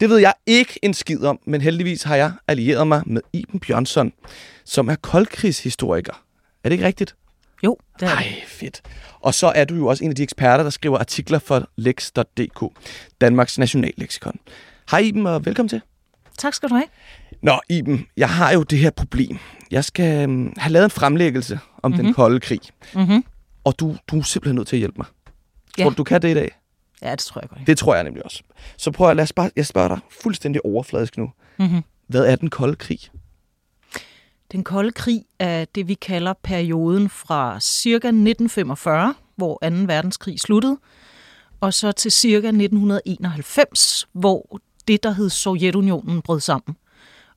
Det ved jeg ikke en skid om, men heldigvis har jeg allieret mig med Iben Bjørnsson, som er koldkrigshistoriker. Er det ikke rigtigt? Jo, det er det. Ej, fedt. Og så er du jo også en af de eksperter, der skriver artikler for lex.dk, Danmarks nationalleksikon. Hej Iben, og velkommen til. Tak skal du have. Nå, Iben, jeg har jo det her problem. Jeg skal um, have lavet en fremlæggelse om mm-hmm. den kolde krig, Mm-hmm. og du, du er simpelthen nødt til at hjælpe mig. Ja. Tror du, du kan det i dag? Ja, det tror jeg godt. Det tror jeg nemlig også. Så prøv at lad os bare, jeg spørger dig fuldstændig overfladisk nu. Mm-hmm. Hvad er den kolde krig? Den kolde krig er det, vi kalder perioden fra cirka 1945, hvor 2. verdenskrig sluttede, og så til cirka 1991, hvor det, der hed Sovjetunionen, brød sammen.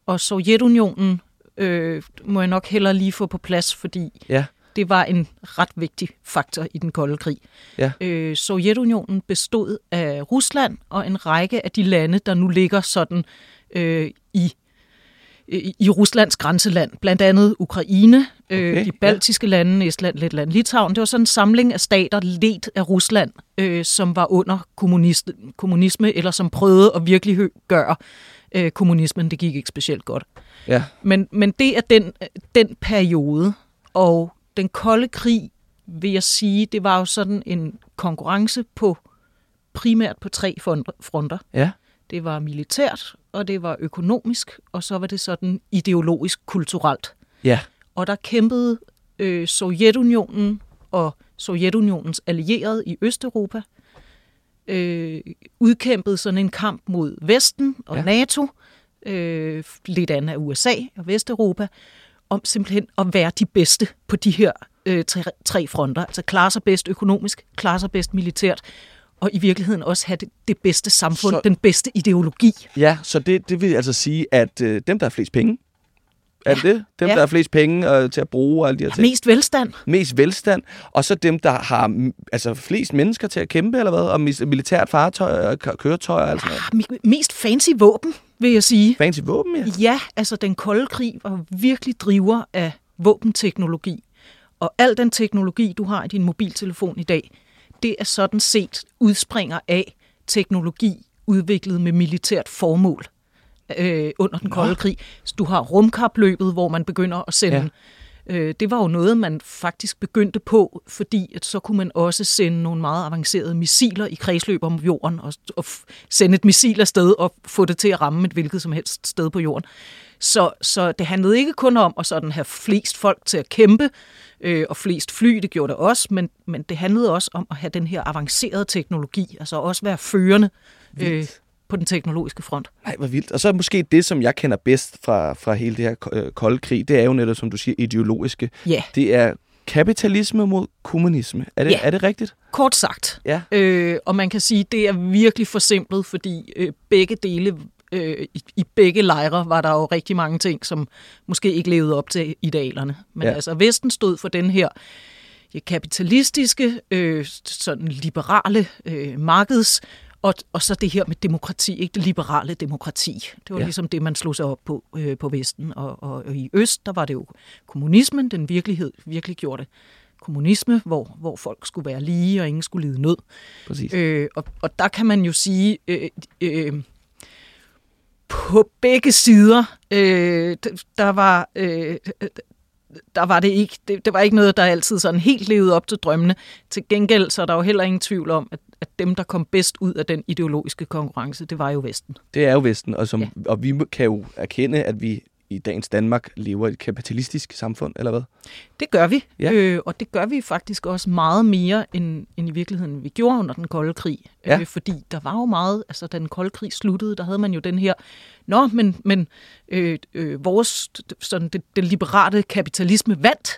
Og Sovjetunionen øh, må jeg nok hellere lige få på plads, fordi Ja, det var en ret vigtig faktor i den kolde krig. Ja. Øh, Sovjetunionen bestod af Rusland og en række af de lande, der nu ligger sådan øh, i i i Ruslands grænseland, blandt andet Ukraine, øh, Okay, de baltiske ja. lande, Estland, Letland, Litauen. Det var sådan en samling af stater ledt af Rusland, øh, som var under kommunist, kommunisme, eller som prøvede at virkelig gøre øh, kommunismen. Det gik ikke specielt godt. ja, Men, men det er den, den periode, og den kolde krig, vil jeg sige, det var jo sådan en konkurrence på primært på tre fronter- ja. Det var militært, og det var økonomisk, og så var det sådan ideologisk kulturelt. Ja, Og der kæmpede øh, Sovjetunionen og Sovjetunionens allierede i Østeuropa, øh, udkæmpede sådan en kamp mod Vesten og ja. NATO, øh, lidt andet af USA og Vesteuropa, om simpelthen at være de bedste på de her øh, tre, tre fronter. Altså klare sig bedst økonomisk, klare sig bedst militært, og i virkeligheden også have det, det bedste samfund, Så- den bedste ideologi. ja. Så det, det vil altså sige, at øh, dem, der har flest penge, er det det? Dem, ja. der har flest penge øh, til at bruge og alle de her ting. Mest velstand. mest velstand, og så dem, der har altså, flest mennesker til at kæmpe, eller hvad? Og militært fartøj og kø- køretøjer og alt sådan noget. Ah, me- Mest fancy våben, vil jeg sige. Fancy våben, ja. Ja, altså den kolde krig var virkelig driver af våbenteknologi. Og al den teknologi, du har i din mobiltelefon i dag, det er sådan set udspringer af teknologi udviklet med militært formål øh, under den kolde krig. Så du har rumkapløbet, hvor man begynder at sende... Ja. Øh, det var jo noget, man faktisk begyndte på, fordi at så kunne man også sende nogle meget avancerede missiler i kredsløb om jorden, og, og sende et missil afsted og få det til at ramme et hvilket som helst sted på jorden. Så, så det handlede ikke kun om at sådan have flest folk til at kæmpe, øh, og flest fly, det gjorde det også, men, men det handlede også om at have den her avancerede teknologi, altså også være førende øh, på den teknologiske front. Nej, hvor vildt. Og så er måske det, som jeg kender bedst fra, fra hele det her øh, kolde krig, det er jo netop, som du siger, ideologiske. Ja, Det er kapitalisme mod kommunisme. Er det, Ja. er det rigtigt? kort sagt. Ja. Øh, og man kan sige, det er virkelig forsimplet, fordi øh, begge dele, øh, i, i begge lejre var der jo rigtig mange ting, som måske ikke levede op til idealerne. Men Ja. ja. altså, Vesten stod for den her ja, kapitalistiske, øh, sådan liberale øh, markeds, og, og så det her med demokrati, ikke det liberale demokrati. Det var Ja. ligesom det, man slog sig op på øh, på Vesten. Og, og, og i Øst, der var det jo kommunismen, den virkelighed, virkelig gjorde det kommunisme, hvor, hvor folk skulle være lige, og ingen skulle lide nød. Præcis. Øh, og, og der kan man jo sige, øh, øh, på begge sider, øh, der var... Øh, der var det ikke, det, det var ikke noget, der altid sådan helt levede op til drømmene. Til gengæld så er der jo heller ingen tvivl om, at, at dem, der kom bedst ud af den ideologiske konkurrence, det var jo Vesten. Det er jo Vesten, og, som, ja. Og vi kan jo erkende, at vi i dagens Danmark lever i et kapitalistisk samfund, eller hvad? Det gør vi, Ja. øh, og det gør vi faktisk også meget mere, end, end i virkeligheden vi gjorde under den kolde krig. Ja. Øh, fordi der var jo meget, altså da den kolde krig sluttede, der havde man jo den her, nå, men, men øh, øh, vores, sådan det, det liberale kapitalisme vandt,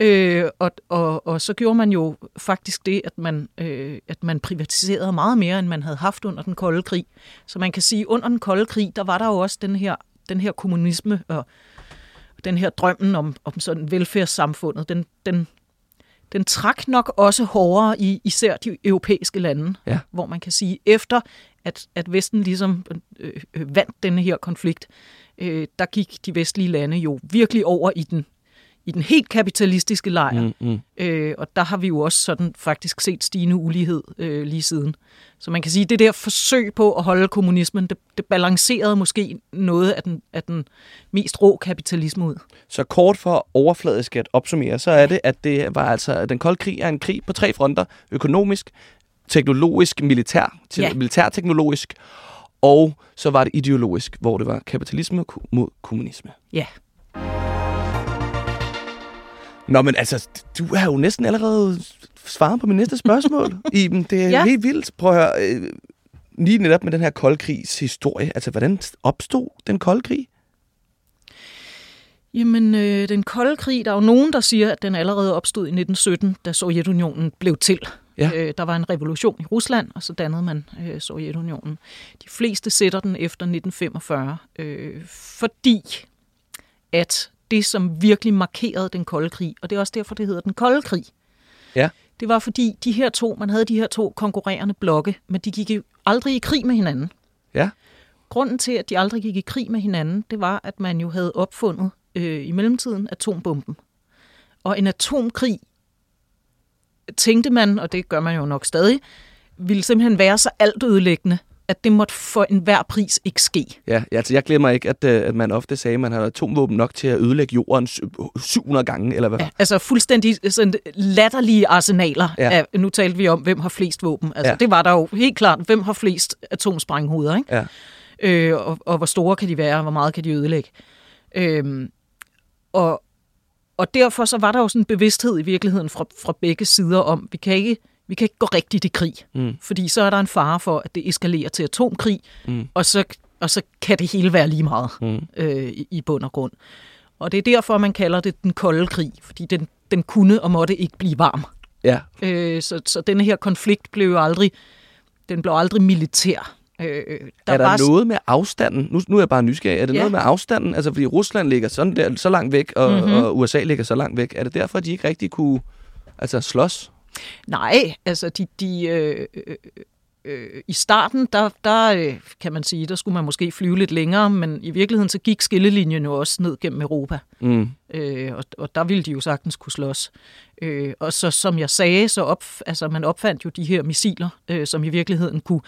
Øh, og, og, og så gjorde man jo faktisk det, at man, øh, at man privatiserede meget mere, end man havde haft under den kolde krig. Så man kan sige, under den kolde krig, der var der jo også den her, den her kommunisme og den her drømmen om, om sådan velfærdssamfundet, den, den, den trak nok også hårdere i især de europæiske lande, Ja. hvor man kan sige, efter at, at Vesten ligesom øh, øh, vandt denne her konflikt, øh, der gik de vestlige lande jo virkelig over i den, i den helt kapitalistiske lejr. Mm, mm. Øh, og der har vi jo også sådan faktisk set stigende ulighed øh, lige siden. Så man kan sige, at det der forsøg på at holde kommunismen, det, det balancerede måske noget af den, af den mest rå kapitalisme ud. Så kort for overfladisk at opsummere, så er det, at det var altså, at den kolde krig er en krig på tre fronter. Økonomisk, teknologisk, militær, te- Ja. militærteknologisk, og så var det ideologisk, hvor det var kapitalisme mod kommunisme. Ja. Nå, men altså, du har jo næsten allerede svaret på min næste spørgsmål, Iben. Det er ja. Helt vildt. Prøv at høre, øh, lige netop med den her kolde krigs historie. Altså, hvordan opstod den kolde krig? Jamen, øh, den kolde krig, der er jo nogen, der siger, at den allerede opstod i 1917, da Sovjetunionen blev til. Ja. Øh, der var en revolution i Rusland, og så dannede man øh, Sovjetunionen. De fleste sætter den efter 1945, øh, fordi at det, som virkelig markerede den kolde krig, og det er også derfor, det hedder den kolde krig, Ja. det var fordi de her to, man havde de her to konkurrerende blokke, men de gik aldrig i krig med hinanden. Ja. Grunden til, at de aldrig gik i krig med hinanden, det var, at man jo havde opfundet øh, i mellemtiden atombomben. Og en atomkrig, tænkte man, og det gør man jo nok stadig, ville simpelthen være så altødelæggende, at det måtte for enhver pris ikke ske. Ja, altså jeg glemmer ikke, at, øh, at man ofte sagde, at man havde atomvåben nok til at ødelægge jorden sy- 700 gange, eller hvad? Ja, altså fuldstændig sådan latterlige arsenaler. Ja. Af, nu talte vi om, hvem har flest våben. Altså, ja. Det var der jo helt klart, hvem har flest atomsprænghoveder. Ikke? Ja. øh, og, og hvor store kan de være, og hvor meget kan de ødelægge. Øhm, og, og derfor så var der jo sådan en bevidsthed i virkeligheden fra, fra begge sider om, vi kan ikke, vi kan ikke gå rigtigt i krig, Mm. fordi så er der en fare for, at det eskalerer til atomkrig, Mm. og, så, og så kan det hele være lige meget Mm. øh, i, i bund og grund. Og det er derfor, man kalder det den kolde krig, fordi den, den kunne og måtte ikke blive varm. Ja, Øh, så, så denne her konflikt blev jo aldrig, den blev aldrig militær. Øh, der er der var noget med afstanden? Nu, nu er jeg bare nysgerrig. Er det ja. Noget med afstanden? Altså, fordi Rusland ligger sådan der, så langt væk, og, mm-hmm. Mhm. og USA ligger så langt væk. Er det derfor, at de ikke rigtig kunne altså, slås? Nej, altså de, de øh, øh, øh, i starten, der, der øh, kan man sige, der skulle man måske flyve lidt længere, men i virkeligheden så gik skillelinjen jo også ned gennem Europa, Mm. øh, og, og der ville de jo sagtens kunne slås. Øh, og så som jeg sagde, så op, altså man opfandt jo de her missiler, øh, som i virkeligheden kunne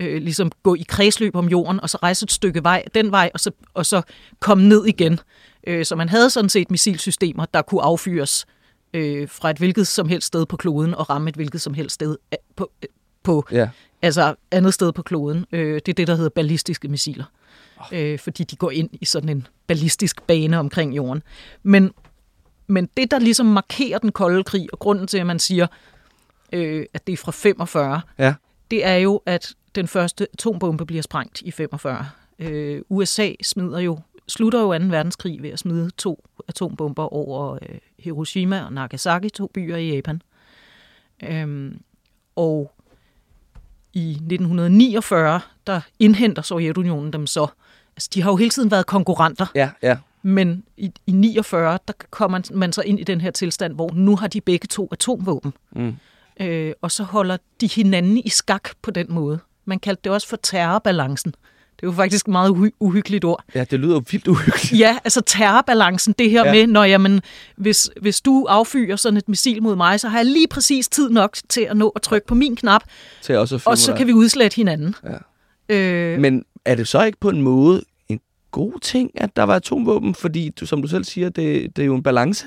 øh, ligesom gå i kredsløb om jorden, og så rejse et stykke vej den vej, og så, og så komme ned igen. Øh, så man havde sådan set missilsystemer, der kunne affyres øh, fra et hvilket som helst sted på kloden, og ramme et hvilket som helst sted øh, på, øh, på Ja. altså andet sted på kloden. Øh, det er det, der hedder ballistiske missiler. Øh, fordi de går ind i sådan en ballistisk bane omkring jorden. Men, men det, der ligesom markerer den kolde krig, og grunden til, at man siger, øh, at det er fra 45, Ja. det er jo, at den første atombombe bliver sprængt i 45. Øh, USA smider jo, slutter jo 2. verdenskrig ved at smide to atombomber over øh, Hiroshima og Nagasaki, to byer i Japan. Øhm, og i 1949, der indhenter Sovjetunionen dem så. Altså, de har jo hele tiden været konkurrenter, Ja, ja. men i, i 49, der kommer man så ind i den her tilstand, hvor nu har de begge to atomvåben. Mm. Øh, og så holder de hinanden i skak på den måde. Man kaldte det også for terrorbalancen. Det er jo faktisk et meget uhy- uhyggeligt ord. Ja, det lyder vildt uhyggeligt. Ja, altså terrorbalancen, det her Ja. med, når jamen, hvis, hvis du affyrer sådan et missil mod mig, så har jeg lige præcis tid nok til at nå at trykke på min knap, Til også og så dig. kan vi udslette hinanden. Ja. Øh, Men er det så ikke på en måde en god ting, at der var atomvåben? Fordi, du, som du selv siger, det, det er jo en balance.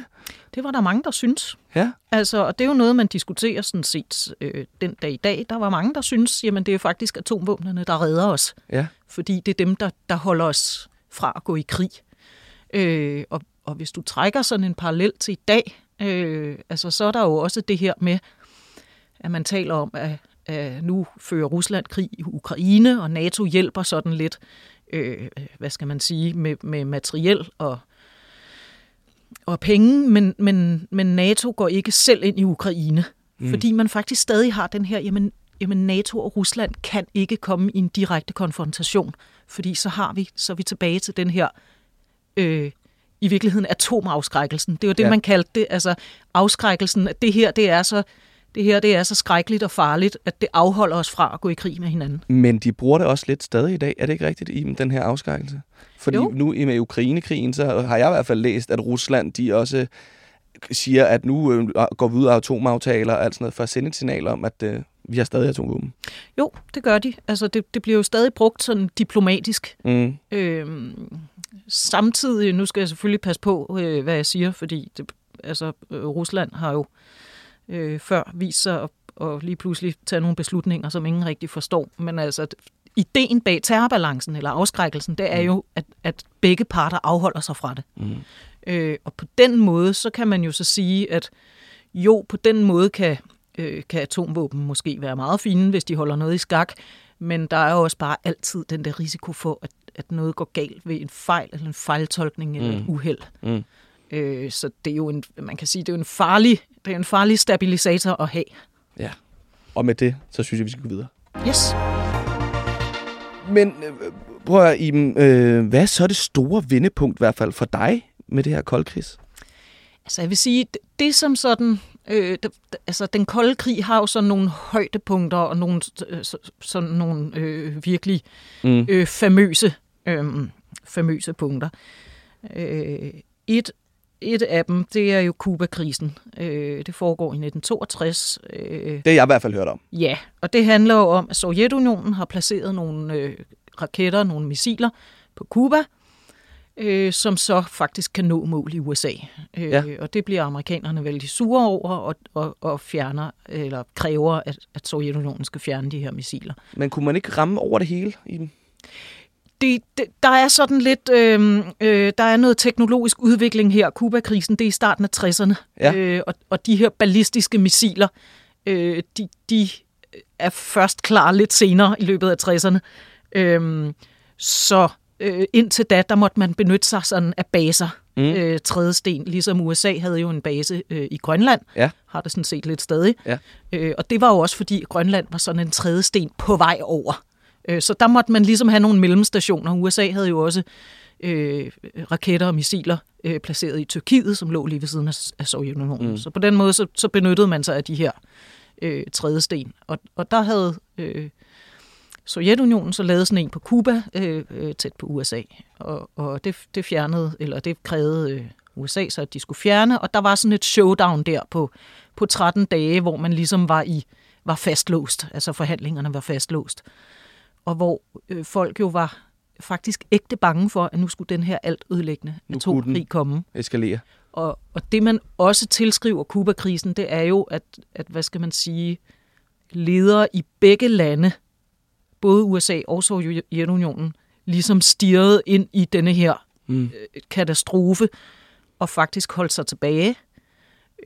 det var der mange, der synes. Ja. Altså, og det er jo noget, man diskuterer sådan set øh, den dag i dag. Der var mange, der synes, jamen det er faktisk atomvåbnene, der redder os. Ja. Fordi det er dem, der, der holder os fra at gå i krig. Øh, og, og hvis du trækker sådan en parallel til i dag, øh, altså så er der jo også det her med, at man taler om, at, at nu fører Rusland krig i Ukraine, og NATO hjælper sådan lidt, øh, hvad skal man sige, med, med materiel og og penge, men, men, men NATO går ikke selv ind i Ukraine, mm. fordi man faktisk stadig har den her, jamen, jamen NATO og Rusland kan ikke komme i en direkte konfrontation, fordi så har vi, så er vi tilbage til den her, øh, i virkeligheden atomafskrækkelsen. Det var det, ja. man kaldte det, altså afskrækkelsen, at det her, det er så det her det er så skrækkeligt og farligt, at det afholder os fra at gå i krig med hinanden. Men de bruger det også lidt stadig i dag. Er det ikke rigtigt, i den her afskrækkelse? Fordi jo. nu i med Ukrainekrigen, så har jeg i hvert fald læst, at Rusland de også siger, at nu øh, går vi ud af atomaftaler og alt sådan noget, for at sende et signal om, at øh, vi har stadig atomvåben. Jo, det gør de. Altså, det, det bliver jo stadig brugt sådan diplomatisk. Mm. Øhm, samtidig, nu skal jeg selvfølgelig passe på, øh, hvad jeg siger, fordi det, altså, øh, Rusland har jo øh, før vist sig at, at lige pludselig tage nogle beslutninger, som ingen rigtig forstår. Men altså, ideen bag terrorbalancen eller afskrækkelsen, det er mm. jo, at, at begge parter afholder sig fra det. Mm. Øh, og på den måde, så kan man jo så sige, at jo, på den måde kan, øh, kan atomvåben måske være meget fine, hvis de holder noget i skak, men der er jo også bare altid den der risiko for, at, at noget går galt ved en fejl, eller en fejltolkning, eller mm. et uheld. Mm. Øh, så det er jo en, man kan sige, det er jo en farlig, det er en farlig stabilisator at have. Ja, og med det, så synes jeg, vi skal gå videre. Yes. Men øh, prøv at Iben, øh, hvad er så det store vendepunkt i hvert fald for dig med det her koldkrigs? Altså jeg vil sige, det, det som sådan, øh, det, altså den kolde krig har jo sådan nogle højdepunkter og nogle sådan nogle øh, virkelig mm. øh, famøse, øh, famøse punkter. Øh, et et af dem, det er jo Kuba-krisen. Øh, det foregår i 1962. Øh, det har jeg i hvert fald hørt om. Ja, og det handler jo om, at Sovjetunionen har placeret nogle øh, raketter, nogle missiler på Kuba, øh, som så faktisk kan nå mål i USA. Øh, ja. Og det bliver amerikanerne vældig sure over og, og, og fjerner, eller kræver, at, at Sovjetunionen skal fjerne de her missiler. Men kunne man ikke ramme over det hele i dem? det, det, der er sådan lidt, øh, øh, der er noget teknologisk udvikling her. Kuba-krisen, det er i starten af 60'erne. Ja. Øh, og, og de her ballistiske missiler, øh, de, de er først klar lidt senere i løbet af 60'erne. Øh, så øh, indtil da, der måtte man benytte sig sådan af baser. Mm. Øh, tredje sten, ligesom USA havde jo en base øh, i Grønland, ja. har det sådan set lidt stadig. Ja. Øh, og det var jo også fordi Grønland var sådan en tredje sten på vej over. Øh, så der måtte man ligesom have nogle mellemstationer. USA havde jo også øh, raketter og missiler øh, placeret i Tyrkiet, som lå lige ved siden af, af Sovjetunionen. Mm. Så på den måde så, så benyttede man sig af de her øh, tredje sten. Og, og der havde øh, Sovjetunionen så lavet sådan en på Kuba, øh, øh, tæt på USA. Og, og det, det fjernede, eller det krævede øh, USA så, at de skulle fjerne. Og der var sådan et showdown der på, på 13 dage, hvor man ligesom var i var fastlåst. Altså forhandlingerne var fastlåst og hvor øh, folk jo var faktisk ægte bange for, at nu skulle den her alt ødelæggende atomkrig komme. Eskalere. Og, og det man også tilskriver Kuba-krisen, det er jo, at, at hvad skal man sige, ledere i begge lande, både USA og Sovjetunionen, ligesom stirrede ind i denne her mm. øh, katastrofe, og faktisk holdt sig tilbage.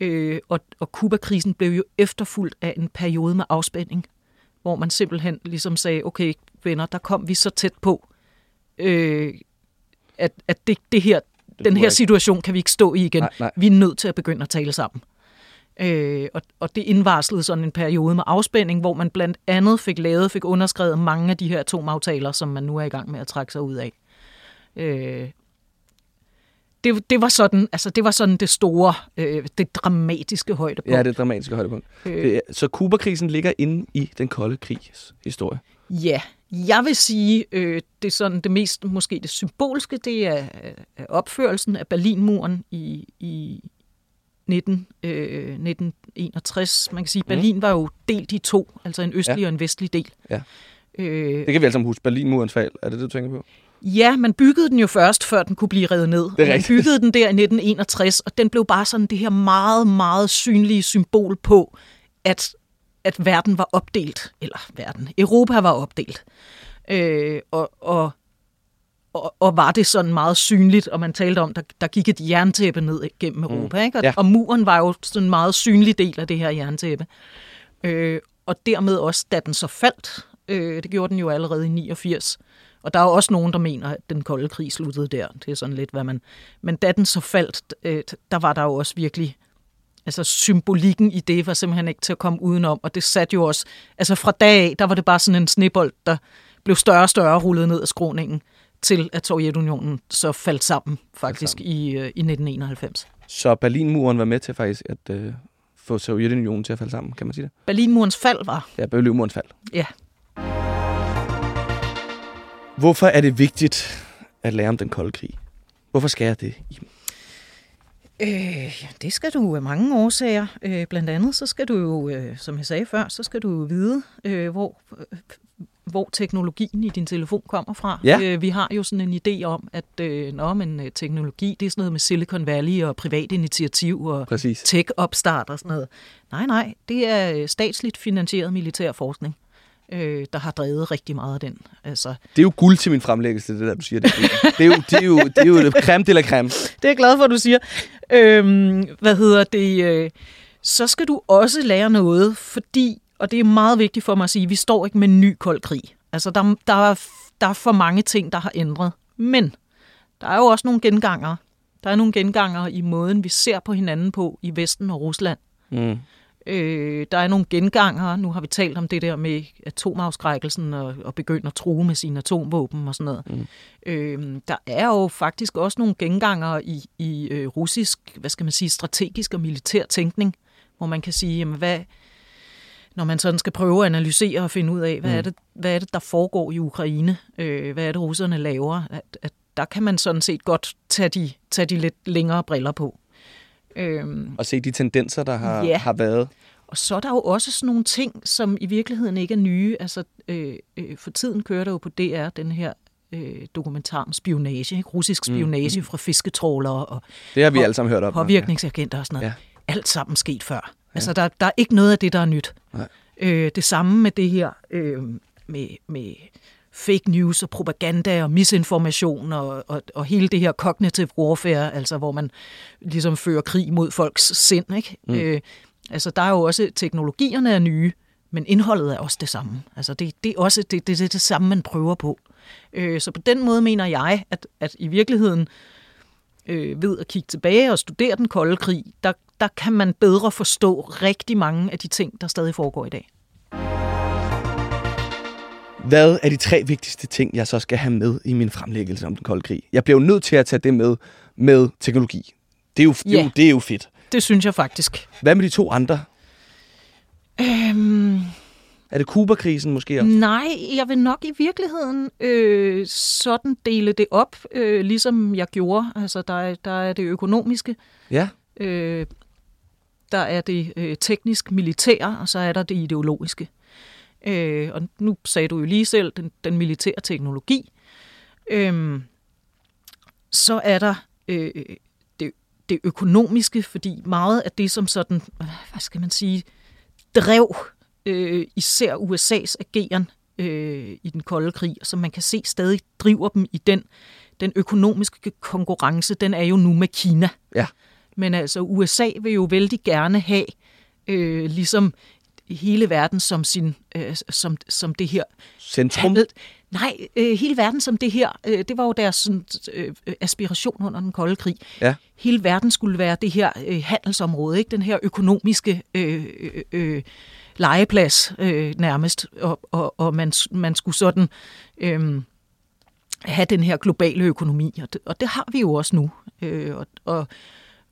Øh, og, og Kuba-krisen blev jo efterfulgt af en periode med afspænding hvor man simpelthen ligesom sagde, okay venner, der kom vi så tæt på, øh, at, at det, det her, det den her ikke. situation kan vi ikke stå i igen. Nej, nej. Vi er nødt til at begynde at tale sammen. Øh, og, og det indvarslede sådan en periode med afspænding, hvor man blandt andet fik lavet, fik underskrevet mange af de her atomaftaler, som man nu er i gang med at trække sig ud af. Øh, det, det var sådan, altså det var sådan det store, øh, det dramatiske højdepunkt. Ja, det dramatiske højdepunkt. Øh. Det, så Kuba-krisen ligger inde i den kolde krigs historie. Ja, jeg vil sige, øh, det er sådan det mest, måske det symbolske, det er, er opførelsen af Berlinmuren i, i 19, øh, 1961. Man kan sige, at mhm. Berlin mm. var jo delt i to, altså en østlig ja. og en vestlig del. Ja. Øh, det kan vi altså huske, Berlinmurens fald. Er det det, du tænker på? Ja, man byggede den jo først, før den kunne blive revet ned. Det er man byggede den der i 1961, og den blev bare sådan det her meget, meget synlige symbol på, at, at verden var opdelt. Eller verden, Europa var opdelt. Øh, og, og, og, og var det sådan meget synligt, og man talte om, der, der gik et jerntæppe ned gennem mm. Europa. Mm. Ikke? Og, ja. og muren var jo sådan en meget synlig del af det her jerntæppe. Øh, og dermed også, da den så faldt, øh, det gjorde den jo allerede i 89, Og der er også nogen, der mener, at den kolde krig sluttede der. Det er sådan lidt, hvad man... Men da den så faldt, øh, der var der jo også virkelig... Altså symbolikken i det var simpelthen ikke til at komme udenom, og det satte jo også... Altså fra dag af, der var det bare sådan en snebold, der blev større og større rullet ned af skråningen, til at Sovjetunionen så faldt sammen faktisk i, øh, i 1991. Så Berlinmuren var med til faktisk at øh, få Sovjetunionen til at falde sammen, kan man sige det? Berlinmurens fald var. Ja, Berlinmurens fald. Ja. Hvorfor er det vigtigt at lære om den kolde krig? Hvorfor skal jeg det? Øh, det skal du af mange årsager. Øh, blandt andet så skal du jo, øh, som jeg sagde før, så skal du jo vide, øh, hvor, øh, hvor teknologien i din telefon kommer fra. Ja. Øh, vi har jo sådan en idé om, at øh, nå, men, øh, teknologi, det er sådan noget med Silicon Valley og privat initiativ og tech-opstart og sådan noget. Nej, nej, det er øh, statsligt finansieret militær forskning, øh, der har drevet rigtig meget af den. Altså, Det er jo guld til min fremlæggelse, det der, du siger. Det, det, er, jo, det, er, jo, det er jo det creme de la creme. Det er jeg glad for, at du siger. Øhm, hvad hedder det? Øh, så skal du også lære noget, fordi, og det er meget vigtigt for mig at sige, vi står ikke med en ny kold krig. Altså, der, der, er, der er for mange ting, der har ændret. Men der er jo også nogle genganger. Der er nogle genganger i måden, vi ser på hinanden på i Vesten og Rusland. Mm. Øh, der er nogle genganger. Nu har vi talt om det der med atomafskrækkelsen og, og begynde at true med sine atomvåben og sådan noget. Mm. Øh, der er jo faktisk også nogle genganger i, i øh, russisk, hvad skal man sige, strategisk og militær tænkning, hvor man kan sige, jamen hvad, når man sådan skal prøve at analysere og finde ud af, hvad, mm. er, det, hvad er det, der foregår i Ukraine, øh, hvad er det, russerne laver, at, at der kan man sådan set godt tage de, tage de lidt længere briller på. Øhm, Og se de tendenser, der har, Ja. har været. og så er der jo også sådan nogle ting, som i virkeligheden ikke er nye. Altså, øh, øh, for tiden kører der jo på DR den her øh, dokumentar om spionage, ikke? russisk spionage mm. fra fisketrålere og Det har vi alle sammen hørt om. påvirkningsagenter og sådan noget. Ja. Alt sammen sket før. Altså, der, der er ikke noget af det, der er nyt. Nej. Øh, det samme med det her øh, med, med fake news og propaganda og misinformation og, og, og hele det her cognitive warfare, altså hvor man ligesom fører krig mod folks sind. Ikke? Mm. Øh, altså der er jo også, teknologierne er nye, men indholdet er også det samme. Altså det, det er også det, det, det, det samme, man prøver på. Øh, så på den måde mener jeg, at, at i virkeligheden øh, ved at kigge tilbage og studere den kolde krig, der, der kan man bedre forstå rigtig mange af de ting, der stadig foregår i dag. Hvad er de tre vigtigste ting, jeg så skal have med i min fremlæggelse om den kolde krig? Jeg bliver jo nødt til at tage det med med teknologi. Det er jo, det er jo, det er jo fedt. Det synes jeg faktisk. Hvad med de to andre? Øhm, Er det Kuba-krisen måske også? nej, jeg vil nok i virkeligheden øh, sådan dele det op, øh, ligesom jeg gjorde. Altså, der er, der er det økonomiske, Ja. øh, der er det øh, teknisk-militære, og så er der det ideologiske. Øh, og nu sagde du jo lige selv, den, den militære teknologi. Øh, så er der øh, det, det økonomiske, fordi meget af det, som sådan, øh, hvad skal man sige, drev øh, især USA's ageren øh, i den kolde krig, og som man kan se stadig driver dem i den, den økonomiske konkurrence, den er jo nu med Kina. Ja. Men altså, USA vil jo vældig gerne have øh, ligesom hele verden som, sin, øh, som, som det her Centrum. handel. Nej, øh, hele verden som det her. Øh, det var jo deres sådan, øh, aspiration under den kolde krig. Ja. Hele verden skulle være det her øh, handelsområde, ikke den her økonomiske øh, øh, øh, legeplads øh, nærmest, og, og, og man, man skulle sådan øh, have den her globale økonomi, og det, og det har vi jo også nu. Øh, og, og,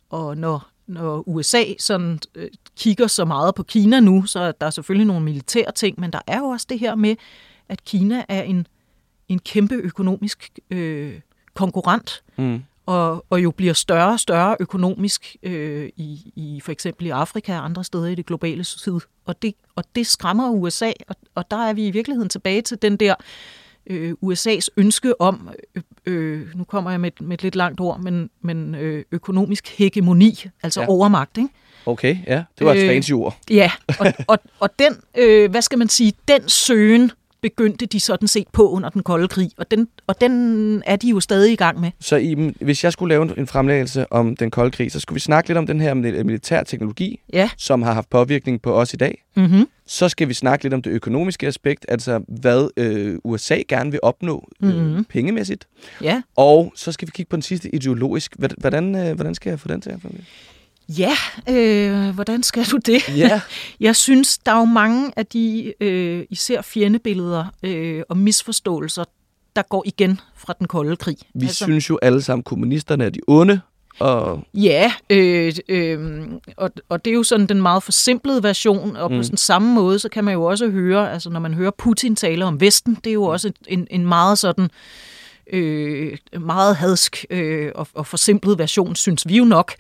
og når, når USA sådan øh, kigger så meget på Kina nu, så er der selvfølgelig nogle militære ting, men der er jo også det her med, at Kina er en, en kæmpe økonomisk øh, konkurrent, Mm. og, og jo bliver større og større økonomisk øh, i, i for eksempel i Afrika og andre steder i det globale syd. Og det, og det skræmmer USA, og, og der er vi i virkeligheden tilbage til den der øh, USA's ønske om, øh, øh, nu kommer jeg med, et- med et lidt langt ord, men, men øh, økonomisk hegemoni, altså Ja. overmagt, ikke? Okay, ja. Det var et Øh, fancy ord. Ja, og, og, og den, øh, hvad skal man sige, den søgen begyndte de sådan set på under den kolde krig, og den, og den er de jo stadig i gang med. Så Iben, hvis jeg skulle lave en- fremlæggelse om den kolde krig, så skulle vi snakke lidt om den her mil- militær teknologi, Ja. som har haft påvirkning på os i dag. Mm-hmm. Så skal vi snakke lidt om det økonomiske aspekt, altså hvad øh, USA gerne vil opnå øh, Mhm. pengemæssigt. Ja, Og så skal vi kigge på den sidste ideologisk. Hvordan, øh, hvordan skal jeg få den til at fungere? ja øh, hvordan skal du det? Ja. Jeg synes, der er jo mange af de øh, især fjendebilleder øh, og misforståelser, der går igen fra den kolde krig. Vi altså, synes jo alle sammen, kommunisterne er de onde, og Ja, øh, øh, og, og det er jo sådan den meget forsimplede version, og mm. på sådan samme måde, så kan man jo også høre, altså når man hører Putin tale om Vesten, det er jo også en, en meget sådan øh, meget hadsk øh, og, og forsimplet version, synes vi jo nok.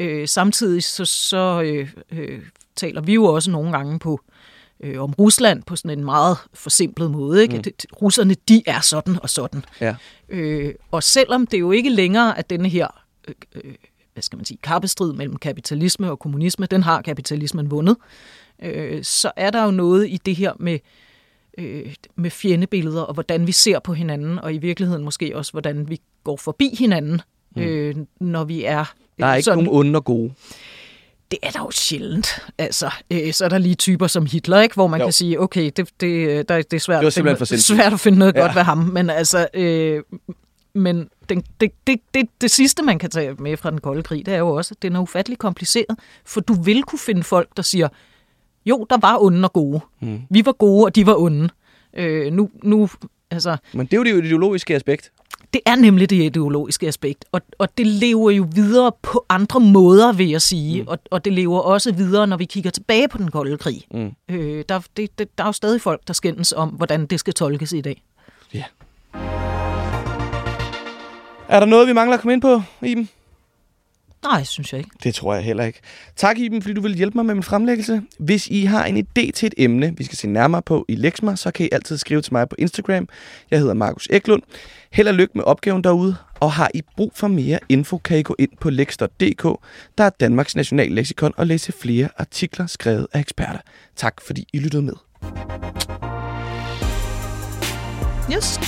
Øh, samtidig så, så øh, øh, taler vi jo også nogle gange på øh, om Rusland på sådan en meget forsimplet måde. Ikke? Mm. Det, russerne, de er sådan og sådan. ja. Øh, og selvom det jo ikke længere er denne her, øh, øh, hvad skal man sige, kappestrid mellem kapitalisme og kommunisme, den har kapitalismen vundet, øh, så er der jo noget i det her med, øh, med fjendebilleder, og hvordan vi ser på hinanden, og i virkeligheden måske også, hvordan vi går forbi hinanden, øh, når vi er... Der er ikke sådan, nogen onde og gode. det er der jo sjældent. Altså, øh, så er der lige typer som Hitler, ikke? hvor man Jo. kan sige, okay, det, det, der, det er svært, Det finde, sindssygt. svært at finde noget ja. godt ved ham. Men altså, øh, men den, det, det, det, det sidste, man kan tage med fra den kolde krig, det er jo også, at den er ufattelig kompliceret. For du vil kunne finde folk, der siger, jo, der var onde og gode. Mm. Vi var gode, og de var onde. Øh, nu, nu, altså, Men det er jo det ideologiske aspekt. det er nemlig det ideologiske aspekt, og, og det lever jo videre på andre måder, vil jeg sige, mm. og, og det lever også videre, når vi kigger tilbage på den kolde krig. Mm. Øh, der, det, det, der er jo stadig folk, der skændes om, hvordan det skal tolkes i dag. Ja. Er der noget, vi mangler at komme ind på, Iben? Nej, synes jeg ikke. Det tror jeg heller ikke. Tak, Iben, fordi du vil hjælpe mig med min fremlæggelse. Hvis I har en idé til et emne, vi skal se nærmere på i Lexma, så kan I altid skrive til mig på Instagram. Jeg hedder Markus Eklund. Held og lykke med opgaven derude. Og har I brug for mere info, kan I gå ind på lex.dk. Der er Danmarks National Lexikon og læse flere artikler skrevet af eksperter. Tak fordi I lyttede med. Yes.